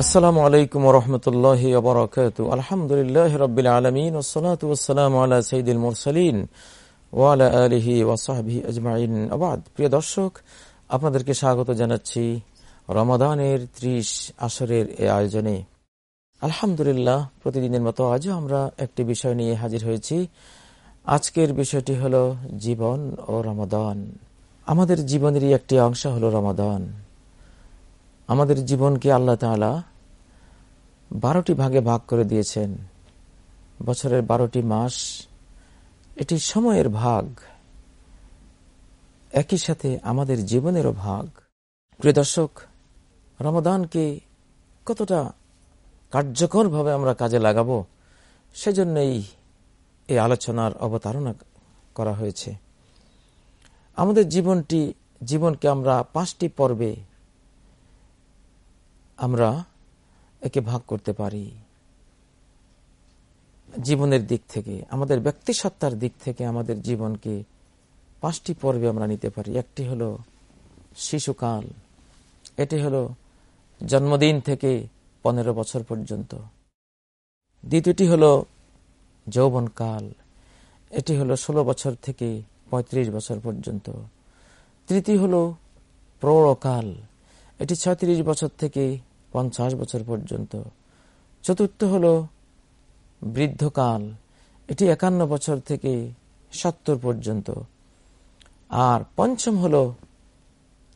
আলাইকুম আলমিন আলা ওয়ালা প্রিয় দর্শক, আপনাদেরকে স্বাগত জানাচ্ছি রমাদানের ত্রিশ আসরের এ আয়োজনে। আলহামদুলিল্লাহ, প্রতিদিনের মতো আজও আমরা একটি বিষয় নিয়ে হাজির হয়েছি। আজকের বিষয়টি হল জীবন ও রমাদান। আমাদের জীবনেরই একটি অংশ হল রমাদান। আমাদের জীবনকে আল্লাহ তালা বারোটি ভাগে ভাগ করে দিয়েছেন। বছরের বারোটি মাস, এটি সময়ের ভাগ, একই সাথে আমাদের জীবনেরও ভাগ। প্রিয় দর্শক, রমাদানকে কতটা কার্যকরভাবে আমরা কাজে লাগাবো, সেজন্যই এই আলোচনার অবতারণা করা হয়েছে। আমাদের জীবনটি, জীবনকে আমরা পাঁচটি পর্বে আমরা একে ভাগ করতে পারি। জীবনের দিক থেকে, আমাদের ব্যক্তি সত্তার দিক থেকে আমাদের জীবনকে পাঁচটি পর্বে আমরা নিতে পারি। একটি হলো শিশুকাল, এটি হলো জন্মদিন থেকে পনেরো বছর পর্যন্ত। দ্বিতীয়টি হলো যৌবনকাল, এটি হলো ষোলো বছর থেকে ৩৫ বছর পর্যন্ত। তৃতীয় হলো প্রৌঢ়কাল, এটি ছত্রিশ বছর থেকে পঞ্চাশ বছর পর্যন্ত। চতুর্থ হল বৃদ্ধকাল। এটি একান্ন বছর থেকে সত্তর পর্যন্ত। আর পঞ্চম হল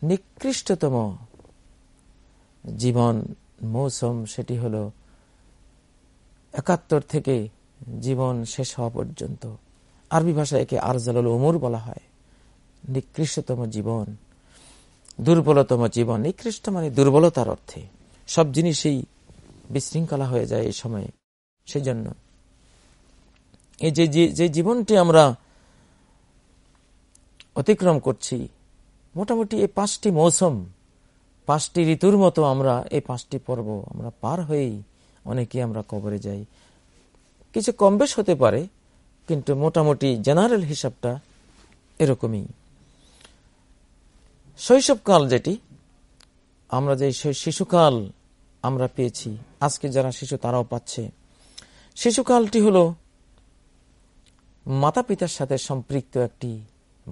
নিকৃষ্টতম জীবন মৌসুম। সেটি হল একাত্তর থেকে জীবন শেষ হওয়া পর্যন্ত। আরবি ভাষায় একে আরজাল উমর বলা হয়। নিকৃষ্টতম জীবন, দুর্বলতম জীবন। নিকৃষ্ট মানে দুর্বলতার অর্থে। সব জিনিসই বিশৃঙ্খলা হয়ে যায় এই সময়ে। সেই জন্য এই যে যে জীবনটি আমরা অতিক্রম করছি, মোটামুটি এই পাঁচটি মৌসুম, পাঁচটি ঋতুর মতো আমরা এই পাঁচটি পর্ব আমরা পার হয়েই অনেকে আমরা কবরে যাই। কিছু কম বেশ হতে পারে, কিন্তু মোটামুটি জেনারেল হিসাবটা এরকমই। শৈশবকাল যেটি আমরা যে শিশুকাল আমরা পেয়েছি, আজকে যারা শিশু তারাও পাচ্ছে। শিশুকালটি হল মাতা পিতার সাথে সম্পৃক্ত একটি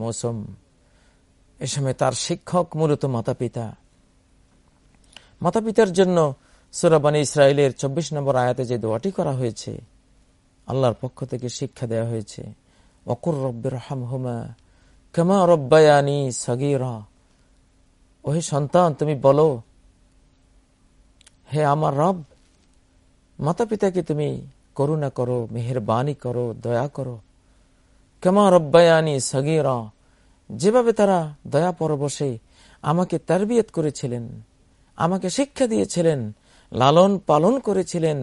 মৌসুম। এ সময় তার শিক্ষক মূলত মাতা পিতা মাতা পিতার জন্য সুরাবানী ইসরায়েলের চব্বিশ নম্বর আয়াতে যে দোয়াটি করা হয়েছে, আল্লাহর পক্ষ থেকে শিক্ষা দেওয়া হয়েছে অকুর রব্বের হাম হুমা কেমা রব্বায়ানি সগিরা। ওহে সন্তান, তুমি বলো, হে আমার রব মাতা পিতাকে তুমি করুণা করো, মেহরবানি করো, দয়া করো। কেমা রব্বায়ানি সগিরা, যেভাবে তারা দয়া পরবশে আমাকে তারবিয়ত করেছিলেন, আমাকে শিক্ষা দিয়েছিলেন, লালন পালন করেছিলেন,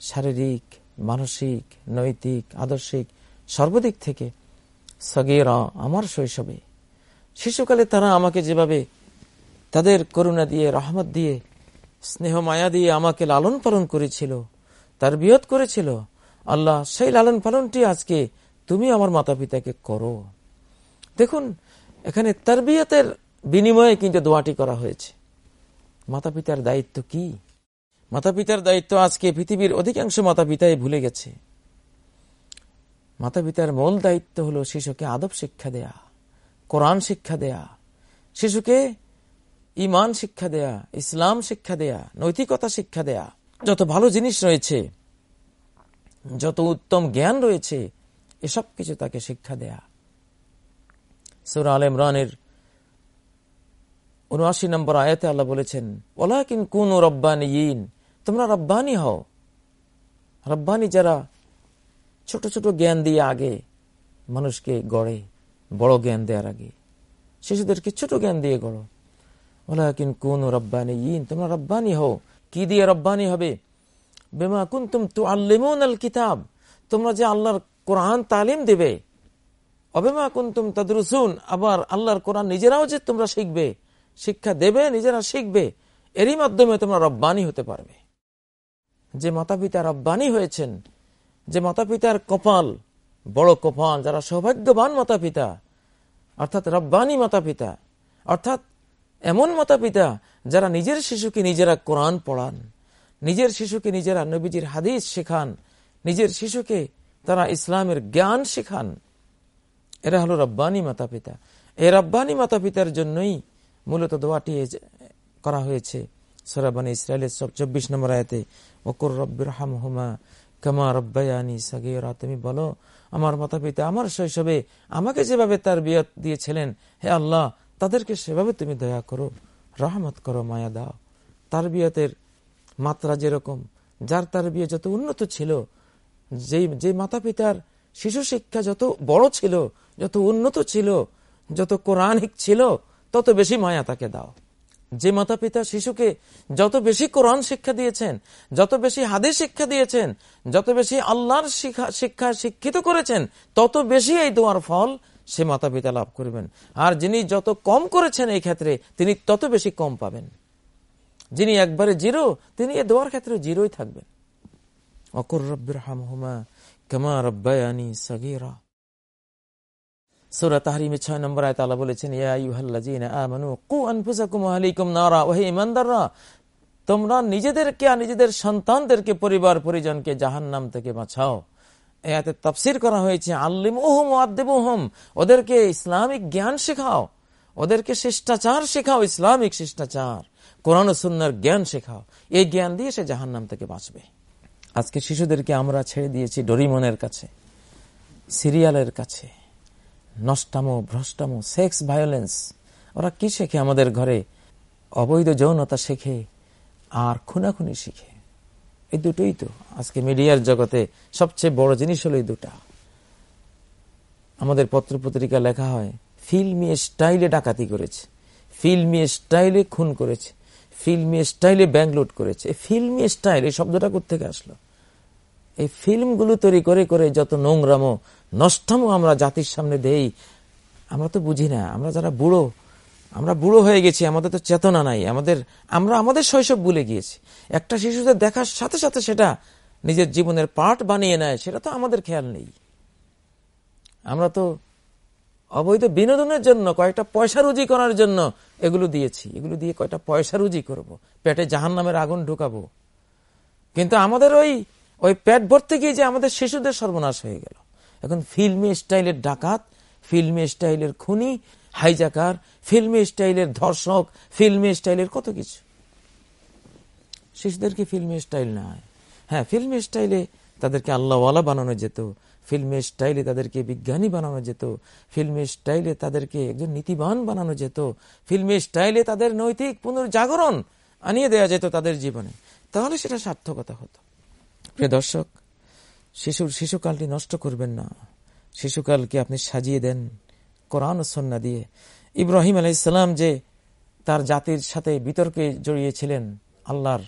শারীরিক, মানসিক, নৈতিক, আদর্শিক, সর্বদিক থেকে সগেরা আমার শৈশবে। শিশুকালে তারা আমাকে যেভাবে তাদের করুণা দিয়ে, রহমত দিয়ে, স্নেহ মায়া দিয়ে আমাকে লালন পালন করেছিল, তার বিয়ত করেছিল, আল্লাহ সেই লালন পালনটি আজকে তুমি আমার মাতা পিতাকে করো। দেখুন, এখানে তার বিয়তের বিনিময়ে কিন্তু দোয়াটি করা হয়েছে। মাতা পিতার দায়িত্ব কি? মাতা পিতার দায়িত্ব আজকে পৃথিবীর অধিকাংশ মাতা পিতাই ভুলে গেছে। মাতা পিতার মূল দায়িত্ব হলো শিশুকে আদব শিক্ষা দেয়া। কোরআন শিক্ষা দেয়া, শিশুকে ইমান শিক্ষা দেয়া, ইসলাম শিক্ষা দেয়া, নৈতিকতা শিক্ষা দেয়া, যত ভালো জিনিস রয়েছে, যত উত্তম জ্ঞান রয়েছে, এসব কিছু তাকে শিক্ষা দেয়া। সুরা আল ইমরানের উনআশি নম্বর আয়াতে আল্লাহ বলেছেন ওলা কিন কোন রব্বানি ইন তোমরা রব্বানি হও। রব্বানি যারা ছোট ছোট জ্ঞান দিয়ে আগে মানুষকে গড়ে বড় জ্ঞান দেওয়ার আগে। শিশুদেরকে ছোট জ্ঞান দিয়ে গড়ো। ওলাকিন কোন রব্বানি ইন তোমরা রব্বানি হও। কি দিয়ে রব্বানি হবে? বেমা কুন তুম তু আল্লিমুন আল কিতাব তোমরা যে আল্লাহর কোরআন তালিম দেবে। অবেমা কুন তুম তাদরুসুন, আবার আল্লাহর কোরআন নিজেরাও যে তোমরা শিখবে, শিক্ষা দেবে, নিজেরা শিখবে, এরই মাধ্যমে তোমরা রব্বানি হতে পারবে। যে মাতা পিতা রব্বানি হয়েছেন, যে মাতা পিতার কপাল বড় কপাল যারা সৌভাগ্যবান মাতা পিতা অর্থাৎ রব্বানি মাতা পিতা অর্থাৎ এমন মাতা পিতা যারা নিজের শিশুকে নিজেরা কোরআন পড়ান, নিজের শিশুকে নিজেরা নবীজির হাদিস শেখান, নিজের শিশুকে তারা ইসলামের জ্ঞান শেখান। এরা হলো রব্বানি মাতা পিতা এই রব্বানি মাতা পিতার জন্যই মূলত দোয়াটি করা হয়েছে। সরাবানি ইসরায়েলের সব চব্বিশ নম্বর আয়তে, ওকর রব্বির হাম হুমা কামা রব্বায়ানি সাগিয়রা তুমি বলো, আমার মাতা পিতা আমার শৈশবে আমাকে যেভাবে তার বিয়ত দিয়েছিলেন, হে আল্লাহ, তাদেরকে সেভাবে তুমি দয়া করো, রহমত করো, মায়া দাও। তার বিয়তের মাত্রা যেরকম, যার তার বিয়ে যত উন্নত ছিল, যেই যে মাতা পিতার শিশু শিক্ষা যত বড় ছিল, যত উন্নত ছিল, যত কোরআনিক ছিল, তত বেশি মায়া তাকে দাও। যে মাতা পিতা শিশুকে যত বেশি কোরআন শিক্ষা দিয়েছেন, যত বেশি হাদিস শিক্ষা দিয়েছেন, যত বেশি আল্লাহর শিক্ষা শিক্ষিত করেছেন, তত বেশি এই দোয়ার ফল সে মাতা পিতা লাভ করবেন। আর যিনি যত কম করেছেন এই ক্ষেত্রে, তিনি তত বেশি কম পাবেন। যিনি একবারে জিরো, তিনি এ দোয়ার ক্ষেত্রে জিরোই থাকবেন। অকর রব্বির হামহুমা কেমা রব্বায়ানি সগিরা। সুরা তাহরিমে ছয় নম্বর আয় তালা বলেছেন তোমরা নিজেদেরকে আর নিজেদের সন্তানদেরকে, পরিবার পরিজনকে জাহান নাম থেকে বাঁচাও। এতে তফসির করা হয়েছে আল্লিম ওহম আদেবহম ওদেরকে ইসলামিক জ্ঞান শেখাও। ওদেরকে শিষ্টাচার শেখাও, ইসলামিক শিষ্টাচার। কোরআন সুন্নার জ্ঞান শেখাও। এই জ্ঞান দিয়ে সে জাহান নাম থেকে বাঁচবে। আজকে শিশুদেরকে আমরা ছেড়ে দিয়েছি ডরিমনের কাছে, সিরিয়ালের কাছে। নষ্টামো, ভ্রষ্টামো, সেক্স ভায়োলেন্স। ওরা কি শেখে আমাদের ঘরে? অবৈধ যৌনতা শেখে, আর খুনাখুনি শিখে। এই দুটোই তো আজকে মিডিয়ার জগতে সবচেয়ে বড় জিনিস হলো এই দুটা। আমাদের পত্র পত্রিকা লেখা হয়, ফিল্মি স্টাইলে ডাকাতি করেছে, ফিল্মি স্টাইলে খুন করেছে, ফিল্মি স্টাইলে ব্যাংক করেছে। ফিল্মি স্টাইল, এই শব্দটা কোথেকে আসলো? এই ফিল্মগুলো তৈরি করে করে যত নোংরামো নষ্টমো আমরা জাতির সামনে দেই। আমরা তো বুঝি না, আমরা যারা বুড়ো, আমরা বুড়ো হয়ে গেছি, আমাদের তো চেতনা নাই, আমাদের, আমরা আমাদের শৈশব ভুলে গিয়েছি। একটা শিশুদের দেখার সাথে সাথে সেটা নিজের জীবনের পার্ট বানিয়ে নেয়, সেটা তো আমাদের খেয়াল নেই। আমরা তো অবৈধ বিনোদনের জন্য কয়েকটা পয়সা রুজি করার জন্য এগুলো দিয়েছি। এগুলো দিয়ে কয়েকটা পয়সা রুজি করব। পেটে জাহান নামের আগুন ঢুকাবো। কিন্তু আমাদের ওই ওই পেট ভরতে গিয়ে যে আমাদের শিশুদের সর্বনাশ হয়ে গেল। এখন ফিল্মি স্টাইলের ডাকাত, ফিল্মি স্টাইলের খুনি, হাইজাকার, ফিল্মি স্টাইলের ধর্ষক, ফিল্মি স্টাইলের কত কিছু। শিশুদেরকে ফিল্মি স্টাইল না হ্যাঁ। ফিল্মি স্টাইলে তাদেরকে আল্লাহওয়ালা বানানো যেত, ফিল্মি স্টাইলে তাদেরকে বিজ্ঞানী বানানো যেত, ফিল্মি স্টাইলে তাদেরকে একজন নীতিবান বানানো যেত, ফিল্মি স্টাইলে তাদের নৈতিক পুনর্জাগরণ আনিয়ে দেওয়া যেত তাদের জীবনে। তাহলে সেটা সার্থকতা হতো। প্রিয় দর্শক শিশুর শিশুকালটি নষ্ট করবেন না। শিশুকালকে আপনি সাজিয়ে দেন কোরআন সন্না দিয়ে। ইব্রাহিম আলাইসাল্লাম যে তার জাতির সাথে বিতর্কে জড়িয়েছিলেন আল্লাহর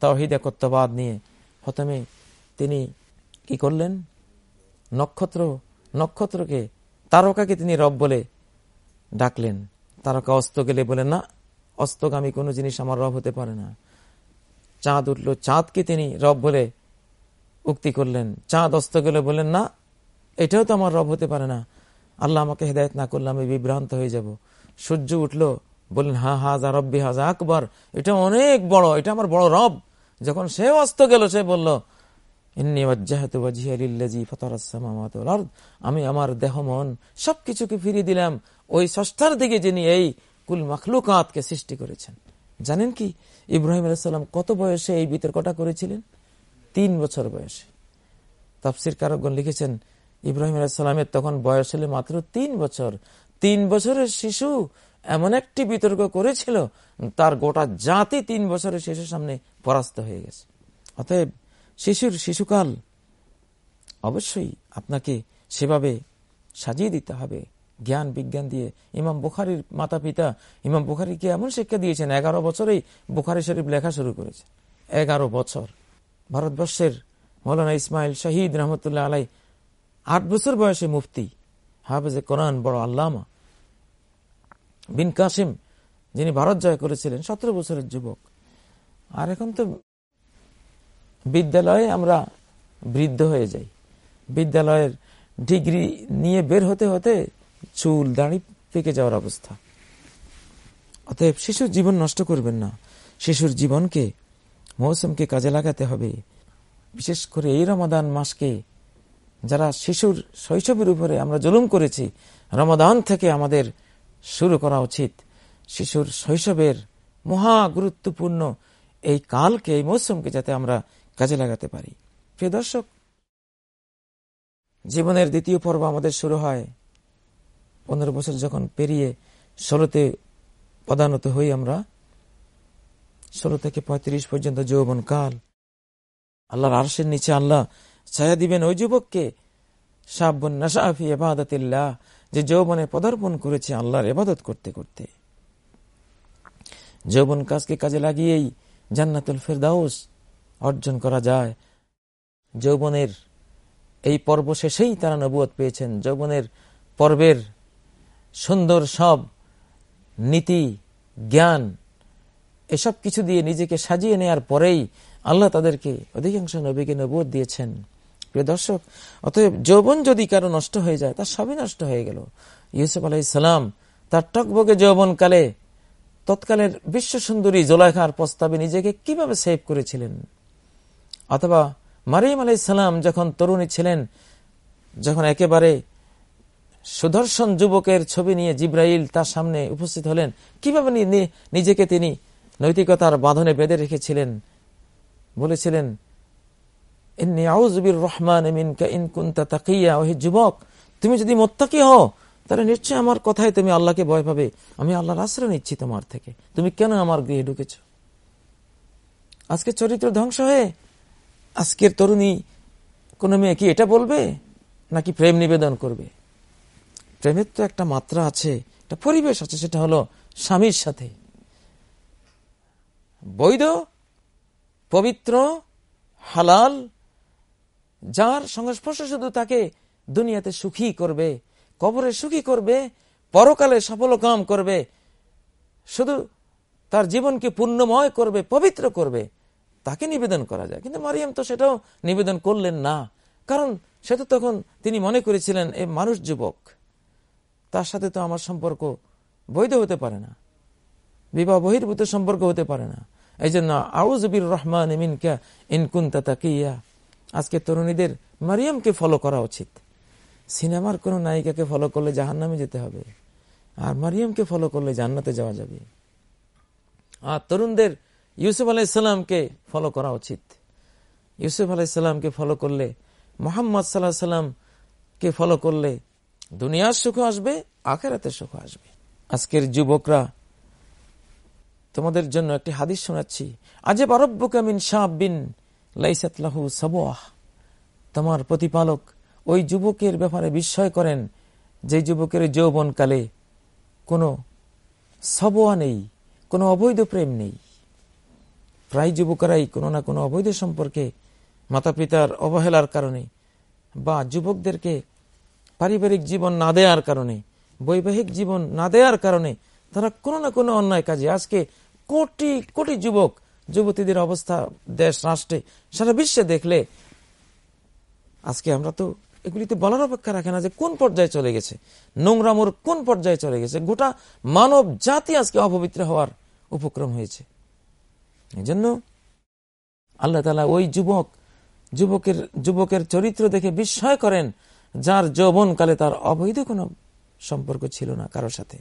তহিদ একত্ববাদ নিয়ে, প্রথমে তিনি কি করলেন? নক্ষত্র নক্ষত্রকে তারকাকে তিনি রব বলে ডাকলেন। তারকা অস্ত গেলে বলেন না, অস্তগামী কোনো জিনিস আমার রব হতে পারে না। চাঁদ উঠল, চাঁদকে তিনি রব বলে উক্তি করলেন। চাঁদ অস্ত গেলে বললেন, না, এটাও তো আমার রব হতে পারে না। আল্লাহ আমাকে হেদায়ত না করলে আমি বিভ্রান্ত হয়ে যাব। সূর্য উঠল, বললেন, হা হাজা রব্বি হাজা আকবর। এটা অনেক বড়, এটা আমার বড় রব। যখন সে অস্ত গেল, সে বলল আমি আমার দেহ, মন, সবকিছুকে ফিরিয়ে দিলাম। ওই সস্তার দিকে যিনি এই কুল মখলুকাতকে সৃষ্টি করেছেন। জানেন কি, ইব্রাহিম আলাইসাল্লাম কত বয়সে এই বিতর্কটা করেছিলেন? তিন বছর বয়সে। তাফসির কারকগণ লিখেছেন, ইব্রাহিম আলাইসাল্লামের তখন বয়স হলে মাত্র তিন বছর। তিন বছরের শিশু এমন একটি বিতর্ক করেছিল, তার গোটা জাতি তিন বছরের শিশুর সামনে পরাস্ত হয়ে গেছে। অতএব শিশুর শিশুকাল অবশ্যই আপনাকে সেভাবে সাজিয়ে দিতে হবে। জ্ঞান, বিজ্ঞান দিয়ে ইমাম বুখারির মাতা পিতা ইমাম বুখারিকে এমন শিক্ষা দিয়েছেন? এগারো বছরেই বুখারি শরীফ লেখা শুরু করেছে। এগারো বছর। ভারতবর্ষের মৌলানা ইসমাইল শাহিদ রহমতুল্লাহ আলাই আট বছর বয়সে মুফতি, হাফেজে কোরআন, বড় আল্লামা। বিন কাসিম, যিনি ভারত জয় করেছিলেন, সতেরো বছরের যুবক। আর এখন তো বিদ্যালয়ে আমরা বৃদ্ধ হয়ে যাই। বিদ্যালয়ের ডিগ্রি নিয়ে বের হতে হতে চুল, দাঁড়ি পেকে যাওয়ার অবস্থা। অতএব শিশুর জীবন নষ্ট করবেন না। শিশুর জীবনকে মৌসুমকে কাজে লাগাতে হবে। বিশেষ করে এই রমাদান মাসকে যারা শিশুর শৈশবের উপরে আমরা জুলুম করেছি, রমাদান থেকে আমাদের শুরু করা উচিত। শিশুর শৈশবের মহা গুরুত্বপূর্ণ এই কালকে, এই মৌসুমকে যাতে আমরা কাজে লাগাতে পারি। প্রিয় দর্শক, জীবনের দ্বিতীয় পর্ব আমাদের শুরু হয়। পনেরো বছর যখন পেরিয়ে ষোলোতে পদানত হই আমরা ষোলো থেকে পঁয়ত্রিশ পর্যন্ত যৌবন কাল। আল্লাহর আরশের নিচে আল্লাহ ছায়া দিবেন ওই যুবককে। সাবন যে যৌবনে পদার্পণ করেছে আল্লাহর এবাদত করতে করতে। যৌবন কাজকে কাজে লাগিয়েই জান্নাতুল ফেরদাউস অর্জন করা যায়। যৌবনের এই পর্ব শেষেই তারা নবুয়ত পেয়েছেন। যৌবনের পর্বের সুন্দর সব নীতি, জ্ঞান এসব কিছু দিয়ে নিজেকে সাজিয়ে নেয়ার পরেই আল্লাহ তাদেরকে অধিকাংশ নবীকে নবুয়ত দিয়েছেন। প্রিয় দর্শক, অতএব যৌবন যদি কারও নষ্ট হয়ে যায়, তার সবই নষ্ট হয়ে গেল। ইউসুফ আলাইসালাম তার টকবগে যৌবনকালে তৎকালের বিশ্ব সুন্দরী জোলাইখার প্রস্তাবে নিজেকে কীভাবে সেভ করেছিলেন? অথবা মারিম আলাইসালাম যখন তরুণী ছিলেন, যখন একেবারে সুদর্শন যুবকের ছবি নিয়ে জিব্রাইল তার সামনে উপস্থিত হলেন, কীভাবে নিজেকে তিনি নৈতিকতার বাঁধনে বেঁধে রেখেছিলেন। বলেছিলেন রহমান যুবক, তুমি যদি হও, তাহলে আমার কথায় তুমি ভয় পাবে। আমি আশ্রয় নিচ্ছি তোমার থেকে। তুমি কেন আমার গৃহে ঢুকেছ? ধ্বংস হয়ে আজকের তরুণী কোন মেয়ে কি এটা বলবে, নাকি প্রেম নিবেদন করবে? প্রেমের তো একটা মাত্রা আছে, একটা পরিবেশ আছে, সেটা হলো স্বামীর সাথে। বৈধ, পবিত্র, হালাল, যার সংস্পর্শ শুধু তাকে দুনিয়াতে সুখী করবে, কবরে সুখী করবে, পরকালে সফল কাম করবে, শুধু তার জীবনকে পূর্ণময় করবে, পবিত্র করবে, তাকে নিবেদন করা যায়। কিন্তু মারিয়াম তো সেটাও নিবেদন করলেন না। কারণ সে তো তখন তিনি মনে করেছিলেন, এ মানুষ যুবক, তার সাথে তো আমার সম্পর্ক বৈধ হতে পারে না। বিবাহ বহির্ভূত সম্পর্ক হতে পারে না। এই জন্য আউজবির রহমান ইমিনকা ইনকুন তাকিয়া। আজকে তরুণীদের মারিয়ামকে ফলো করা উচিত। সিনেমার কোন নায়িকাকে ফলো করলে জাহান নামে যেতে হবে। আর মারিয়ামকে ফলো করলে জান্নাতে যাওয়া যাবে। আর তরুণদের ইউসুফ আলাইসাল্লামকে ফলো করা উচিত। ইউসুফ আলাইসাল্লামকে ফলো করলে, মোহাম্মদ সাল্লাহ সাল্লামকে ফলো করলে দুনিয়ার সুখ আসবে, আখেরাতের সুখ আসবে। আজকের যুবকরা তোমাদের জন্য একটি হাদিস শোনাচ্ছি। আজে বারব্বকামিন শাহ বিন সাবোয়াহ তোমার প্রতিপালক ওই যুবকের ব্যাপারে বিস্ময় করেন, যে যুবকের যৌবনকালে কোনো সবোয়া নেই, কোনো অবৈধ প্রেম নেই। প্রায় যুবকেরাই কোনো না কোনো অবৈধ সম্পর্কে মাতা পিতার অবহেলার কারণে বা যুবকদেরকে পারিবারিক জীবন না দেওয়ার কারণে, বৈবাহিক জীবন না দেওয়ার কারণে তারা কোনো না কোনো অন্যায় কাজে আজকে কোটি কোটি যুবক, যুবতীদের অবস্থা দেশ, রাষ্ট্রে, সারা বিশ্বে দেখলে আজকে আমরা তো এগুলিতে বলার অপেক্ষা রাখে না যে কোন পর্যায়ে চলে গেছে। নোংরামোর কোন পর্যায়ে চলে গেছে? গোটা মানব জাতি আজকে অপবিত্র হওয়ার উপক্রম হয়েছে। এই জন্য আল্লাহ তালা ওই যুবক, যুবকের যুবকের চরিত্র দেখে বিস্ময় করেন, যার যৌবনকালে তার অবৈধ কোনো সম্পর্ক ছিল না কারোর সাথে।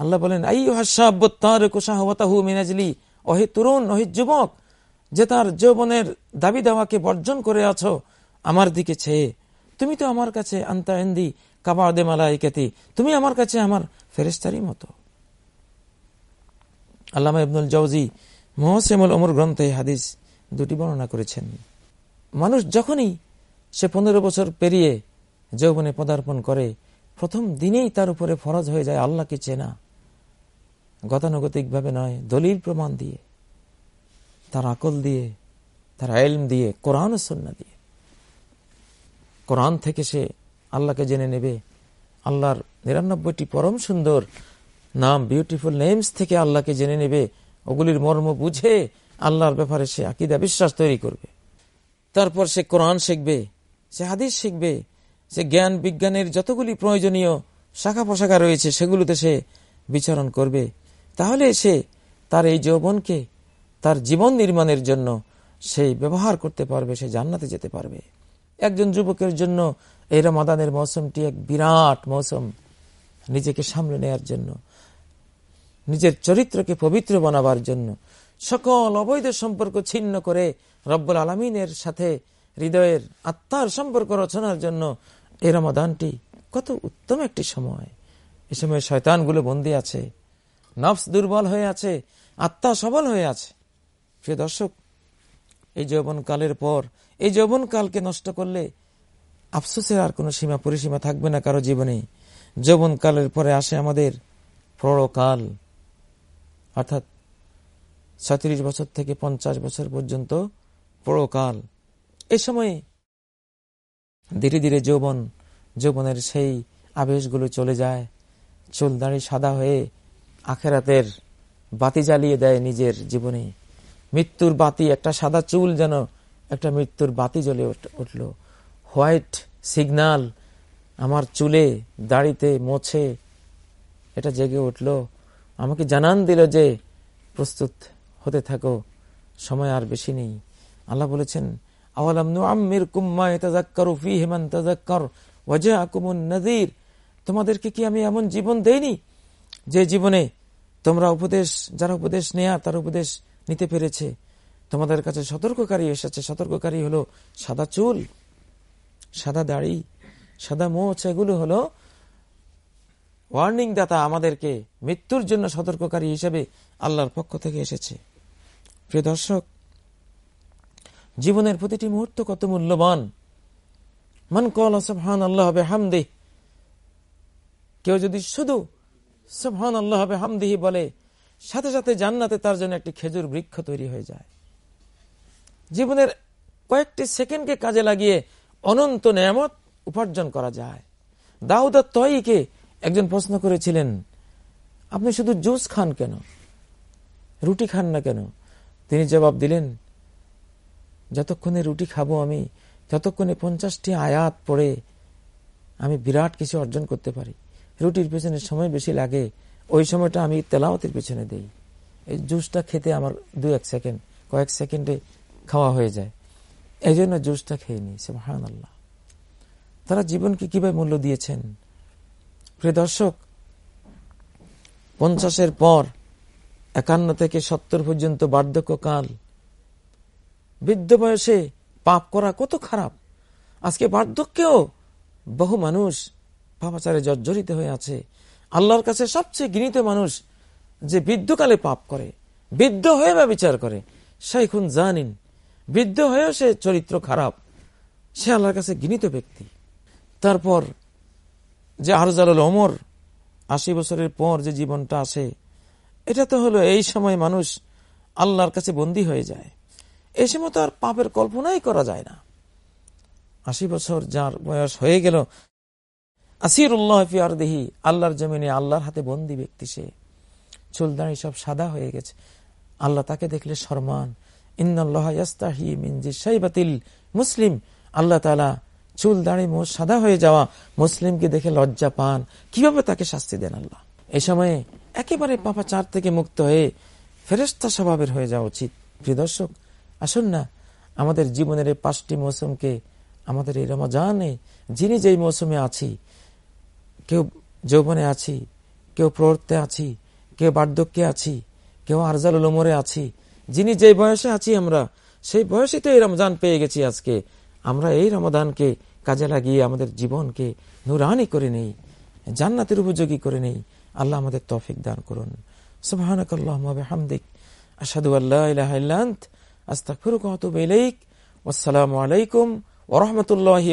আল্লাহ বলেন আই হাসাবতাহু মিনাজলি। অহে তরুণ, অহে যুবক, যে তার যৌবনের দাবি দেওয়াকে বর্জন করে আছো আমার দিকে ছেয়ে। তুমি তো আমার কাছে আন্তা এন্দি কাবাদে মালাইকাতি। তুমি আমার কাছে আমার ফেরেস্তারই মতো। আল্লামা ইবনুল জৌজি মোহসেমুল অমর গ্রন্থে হাদিস দুটি বর্ণনা করেছেন। মানুষ যখনই সে পনেরো বছর পেরিয়ে যৌবনে পদার্পণ করে, প্রথম দিনেই তার উপরে ফরজ হয়ে যায়, আল্লাহকে চেনা। গতানুগতিকভাবে নয়, দলিল প্রমাণ দিয়ে, তার আকল দিয়ে, তার এলম দিয়ে, কোরআন সন্না দিয়ে। কোরআন থেকে সে আল্লাহকে জেনে নেবে, আল্লাহর নিরানব্বইটি পরম সুন্দর নাম বিউটিফুল নেমস থেকে আল্লাহকে জেনে নেবে, ওগুলির মর্ম বুঝে আল্লাহর ব্যাপারে সে আকিদা বিশ্বাস তৈরি করবে। তারপর সে কোরআন শিখবে, সে হাদিস শিখবে, সে জ্ঞান বিজ্ঞানের যতগুলি প্রয়োজনীয় শাখা পোশাখা রয়েছে, সেগুলোতে সে বিচরণ করবে। তাহলে সে তার এই যৌবনকে তার জীবন নির্মাণের জন্য সেই ব্যবহার করতে পারবে, সে জান্নাতে যেতে পারবে। একজন যুবকের জন্য এই রমাদানের মৌসুমটি এক বিরাট মৌসুম নিজেকে সামলে নেয়ার জন্য, নিজের চরিত্রকে পবিত্র বানাবার জন্য। সকল অবৈধ সম্পর্ক ছিন্ন করে রব্বুল আলমিনের সাথে হৃদয়ের আত্মার সম্পর্ক রচনার জন্য এই রমাদানটি কত উত্তম একটি সময়। এ সময় শয়তানগুলো বন্দী আছে। নফস দুর্বল হয়ে আছে, আত্মা সবল হয়ে আছে। প্রিয় দর্শক, এই যৌবনকালের পর, এই যৌবনকালকে নষ্ট করলে আফসোসের আর কোনো সীমা পরিসীমা থাকবে না কারও জীবনে। যৌবনকালের পরে আসে আমাদের প্রড়কাল অর্থাৎ ছত্রিশ বছর থেকে পঞ্চাশ বছর পর্যন্ত প্রড়কাল এ সময়ে ধীরে ধীরে যৌবন, যৌবনের সেই আবেশগুলো চলে যায়। চুল দাঁড়ি সাদা হয়ে আখেরাতের বাতি জ্বালিয়ে দেয় নিজের জীবনে। মৃত্যুর বাতি, একটা সাদা চুল যেন একটা মৃত্যুর বাতি জ্বলে উঠল। হোয়াইট সিগনাল আমার চুলে, দাড়িতে মোছে, এটা জেগে উঠল। আমাকে জানান দিল যে, প্রস্তুত হতে থাকো, সময় আর বেশি নেই। আল্লাহ বলেছেন, আওয়ালাম আম্মির কুম্মা ওয়াজা তোমাদেরকে কি আমি এমন জীবন দেইনি? যে জীবনে তোমরা উপদেশ, যারা উপদেশ নেয়া, তার উপদেশ নিতে পেরেছে, তোমাদের কাছে সতর্ককারী এসেছে। সতর্ককারী হলো সাদা চুল, সাদা দাড়ি, সাদা মোচ, এগুলো হলো ওয়ার্নিং দাতা আমাদেরকে মৃত্যুর জন্য সতর্ককারী হিসেবে আল্লাহর পক্ষ থেকে এসেছে। প্রিয় দর্শক, জীবনের প্রতিটি মুহূর্ত কত মূল্যবান। মান কল সবহান আল্লাহ হবে হামদে কেউ যদি শুধু সবহান আল্লাহ হামদিহি বলে, সাথে সাথে জান্নাতে তার জন্য একটি খেজুর বৃক্ষ তৈরি হয়ে যায়। জীবনের কয়েকটি সেকেন্ডকে কাজে লাগিয়ে অনন্ত নিয়ামত উপার্জন করা যায়। দাউদা তয়কে একজন প্রশ্ন করেছিলেন, আপনি শুধু জুস খান কেন? রুটি খান না কেন? তিনি জবাব দিলেন, যতক্ষণে রুটি খাব আমি, ততক্ষণে পঞ্চাশটি আয়াত পড়ে আমি বিরাট কিছু অর্জন করতে পারি। রুটির পেছনে সময় বেশি লাগে, ওই সময়টা আমি তেলাওয়াতের পেছনে দেই। এই জুসটা খেতে আমার দু এক সেকেন্ড, কয়েক সেকেন্ডে খাওয়া হয়ে যায়। এই জন্য জুসটা খেয়ে নিই সে মহান আল্লাহ তারা জীবনকে কীভাবে মূল্য দিয়েছেন? প্রিয় দর্শক, পঞ্চাশের পর একান্ন থেকে সত্তর পর্যন্ত বার্ধক্যকাল বৃদ্ধ বয়সে পাপ করা কত খারাপ। আজকে বার্ধক্যেও বহু মানুষ পাপাচারে জর্জরিত হয়ে আছে। আল্লাহর কাছে সবচেয়ে গৃহীত মানুষ যে বৃদ্ধকালে পাপ করে, বৃদ্ধ হয়ে বা বিচার করে, শাইখুন জানিন, বৃদ্ধ হয়েও সে চরিত্র খারাপ। সে আল্লাহর কাছে গৃহীত ব্যক্তি। তারপর যে আরজাল অমর আশি বছরের পর যে জীবনটা আসে, এটা তো হলো এই সময় মানুষ আল্লাহর কাছে বন্দী হয়ে যায়। এই সময় তো আর পাপের কল্পনাই করা যায় না। আশি বছর যার বয়স হয়ে গেল আসির উল্লাহ ফিয়ার আল্লাহর জমিনে আল্লাহর হাতে বন্দি ব্যক্তি সে। চুলদানি সব সাদা হয়ে গেছে। আল্লাহ তাকে দেখলে সরমান মুসলিম। আল্লাহ তালা চুল দাঁড়ি মোষ সাদা হয়ে যাওয়া মুসলিমকে দেখে লজ্জা পান। কীভাবে তাকে শাস্তি দেন আল্লাহ? এ সময়ে একেবারে পাপা চার থেকে মুক্ত হয়ে ফেরেস্তা স্বভাবের হয়ে যাওয়া উচিত। প্রিয় দর্শক, আসুন না, আমাদের জীবনের এই পাঁচটি মৌসুমকে, আমাদের এই রমজানে যিনি যেই মৌসুমে আছি কেউ যৌবনে আছি, কেউ প্রহর্তে আছি, কেউ বার্ধক্যে আছি, কেউ আরজাল উলমরে আছি। যিনি যে বয়সে আছি আমরা, সেই বয়সে তো এই রমজান পেয়ে গেছি আজকে। আমরা এই রমদানকে কাজে লাগিয়ে আমাদের জীবনকে নুরানি করে নেই, জান্নাতের উপযোগী করে নেই। আল্লাহ আমাদের তফিক দান করুন। সুবাহানকাল্লাহমদিক আসাদু আল্লাহ আস্তাক ফিরুক আসসালামু আলাইকুম ওরহমতুল্লাহ